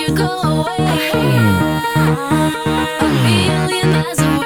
you go away. A million miles away.